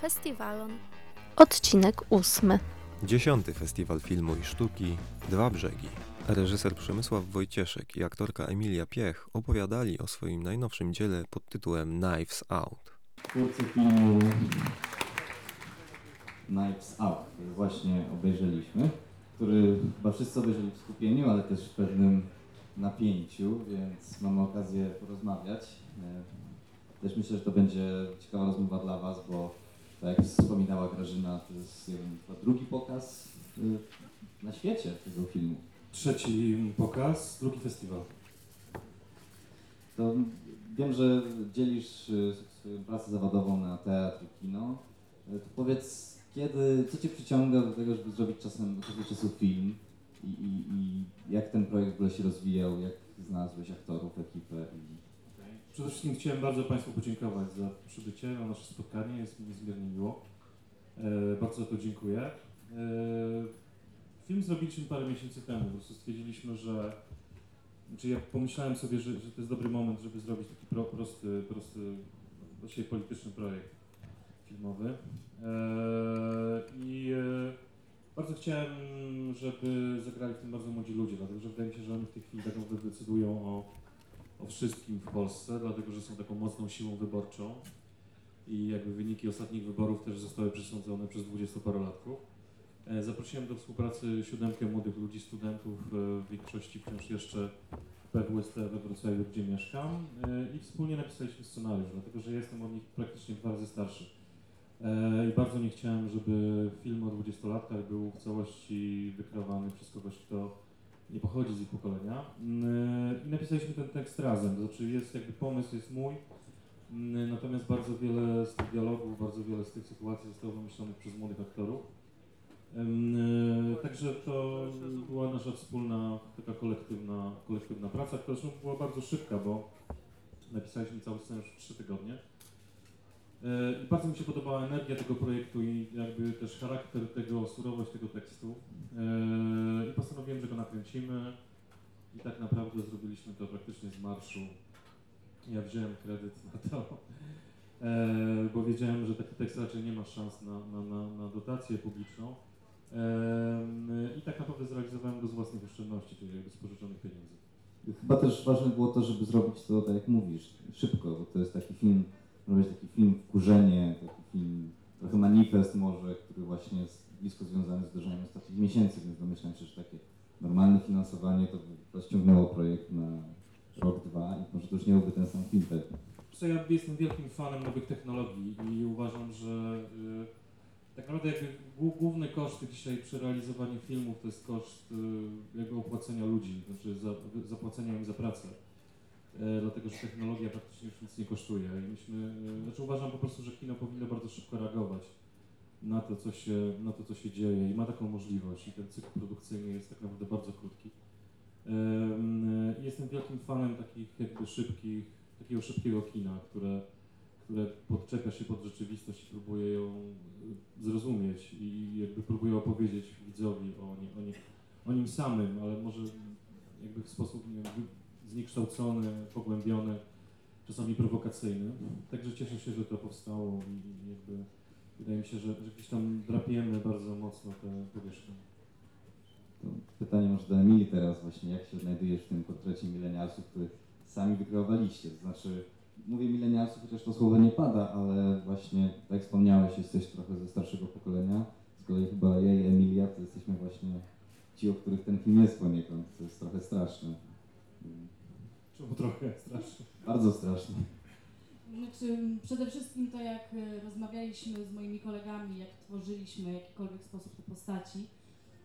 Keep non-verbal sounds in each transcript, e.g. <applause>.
Festiwalon. Odcinek ósmy. Dziesiąty Festiwal Filmu i Sztuki Dwa Brzegi. Reżyser Przemysław Wojcieszek i aktorka Emilia Piech opowiadali o swoim najnowszym dziele pod tytułem Knives Out. twórcy filmu Knives Out, który właśnie obejrzeliśmy, który chyba wszyscy obejrzeli w skupieniu, ale też w pewnym napięciu, więc mamy okazję porozmawiać. E, Też myślę, że to będzie ciekawa rozmowa dla Was, bo tak jak wspominała Grażyna, to jest nie wiem, chyba drugi pokaz y, na świecie tego filmu. Trzeci pokaz, drugi festiwal. To wiem, że dzielisz y, swoją pracę zawodową na teatr i kino. Y, To powiedz, kiedy, co Cię przyciąga do tego, żeby zrobić czasem czasu czasu film i, i, i jak ten projekt w ogóle się rozwijał, jak znalazłeś aktorów, ekipę i... Przede wszystkim chciałem bardzo Państwu podziękować za przybycie na nasze spotkanie, jest mi niezmiernie miło. E, bardzo za to dziękuję. E, film zrobiliśmy parę miesięcy temu, po prostu stwierdziliśmy, że znaczy ja pomyślałem sobie, że, że to jest dobry moment, żeby zrobić taki pro, prosty, prosty, właściwie polityczny projekt filmowy. E, I bardzo chciałem, żeby zagrali w tym bardzo młodzi ludzie, dlatego że wydaje mi się, że oni w tej chwili tak naprawdę decydują o, o wszystkim w Polsce, dlatego że są taką mocną siłą wyborczą i jakby wyniki ostatnich wyborów też zostały przesądzone przez dwudziestoparolatków. E, Zaprosiłem do współpracy siódemkę młodych ludzi, studentów, e, w większości wciąż jeszcze PWST we Wrocławiu, gdzie mieszkam e, i wspólnie napisaliśmy scenariusz, dlatego że jestem od nich praktycznie dwa razy starszy. I bardzo nie chciałem, żeby film o 20-latkach był w całości wykreowany przez kogoś, kto nie pochodzi z ich pokolenia. Napisaliśmy ten tekst razem, to znaczy jest jakby pomysł jest mój, natomiast bardzo wiele z tych dialogów, bardzo wiele z tych sytuacji zostało wymyślonych przez młodych aktorów. E, Także to była nasza wspólna, taka kolektywna, kolektywna praca, która zresztą była bardzo szybka, bo napisaliśmy cały scenariusz w trzy tygodnie. E, I bardzo mi się podobała energia tego projektu i jakby też charakter tego, surowość tego tekstu. E, I postanowiłem, że go nakręcimy i tak naprawdę zrobiliśmy to praktycznie z marszu. Ja wziąłem kredyt na to, <laughs> e, bo wiedziałem, że taki tekst raczej nie ma szans na, na, na, na dotację publiczną. E, I tak naprawdę zrealizowałem go z własnych oszczędności, czyli jakby z pożyczonych pieniędzy. Chyba też ważne było to, żeby zrobić to, tak jak mówisz, szybko, bo to jest taki film, robić taki film wkurzenie, taki film, trochę manifest może, który właśnie jest blisko związany z wydarzeniem ostatnich miesięcy, więc domyślam się, że takie normalne finansowanie to by rozciągnęło projekt na rok, dwa i może to już nie byłby ten sam pewnie. Co ja jestem wielkim fanem nowych technologii i uważam, że y, tak naprawdę jakby głó- główny koszt dzisiaj przy realizowaniu filmów to jest koszt y, jakby opłacenia ludzi, znaczy za, zapłacenia im za pracę. E, dlatego, że technologia praktycznie już nic nie kosztuje i myśmy, y, znaczy uważam po prostu, że kino powinno bardzo szybko reagować na to, co się, na to, co się dzieje i ma taką możliwość i ten cykl produkcyjny jest tak naprawdę bardzo krótki. Y, Jestem wielkim fanem takich jakby szybkich, takiego szybkiego kina, które, które podczepia się pod rzeczywistość i próbuje ją y, zrozumieć i jakby próbuje opowiedzieć widzowi o, nie, o, nie, o nim samym, ale może jakby w sposób nie wiem, zniekształcony, pogłębiony, czasami prowokacyjny. Także cieszę się, że to powstało i jakby wydaje mi się, że, że gdzieś tam drapiemy bardzo mocno tę powierzchnię. To pytanie może do Emilii teraz właśnie, jak się znajdujesz w tym portrecie milenialsów, których sami wykreowaliście? To znaczy, mówię milenialsów, chociaż to słowo nie pada, ale właśnie, tak jak wspomniałeś, jesteś trochę ze starszego pokolenia. Z kolei chyba ja i Emilia to jesteśmy właśnie ci, o których ten film jest poniekąd, co jest trochę straszne. Czemu trochę strasznie? Bardzo straszne. Znaczy, przede wszystkim to jak e, rozmawialiśmy z moimi kolegami, jak tworzyliśmy w jakikolwiek sposób te postaci,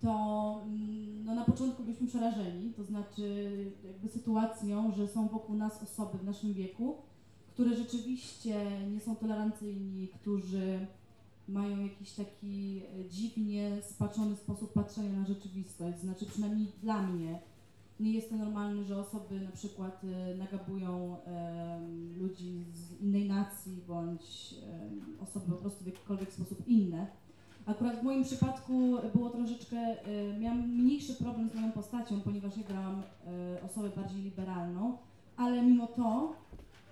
to mm, no, na początku byliśmy przerażeni, to znaczy jakby sytuacją, że są wokół nas osoby w naszym wieku, które rzeczywiście nie są tolerancyjni, którzy mają jakiś taki e, dziwnie spaczony sposób patrzenia na rzeczywistość. Znaczy przynajmniej dla mnie nie jest to normalne, że osoby na przykład e, nagabują ludzi z innej nacji bądź osoby po prostu w jakikolwiek sposób inne. Akurat w moim przypadku było troszeczkę, e, miałam mniejszy problem z moją postacią, ponieważ ja grałam e, osobę bardziej liberalną, ale mimo to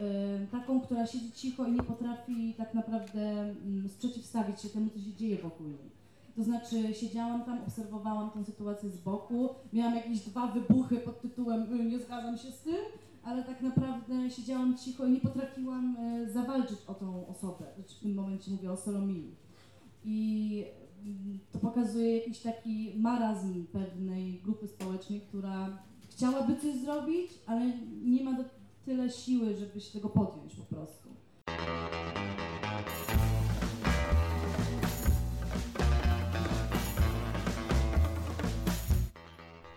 y, taką, która siedzi cicho i nie potrafi tak naprawdę mm, sprzeciwstawić się temu, co się dzieje wokół niej. To znaczy siedziałam tam, obserwowałam tę sytuację z boku, miałam jakieś dwa wybuchy pod tytułem y, nie zgadzam się z tym, ale tak naprawdę siedziałam cicho i nie potrafiłam y, zawalczyć o tą osobę. W tym momencie mówię o Solomii. I mm, to pokazuje jakiś taki marazm pewnej grupy społecznej, która chciałaby coś zrobić, ale nie ma do tyle siły, żeby się tego podjąć po prostu.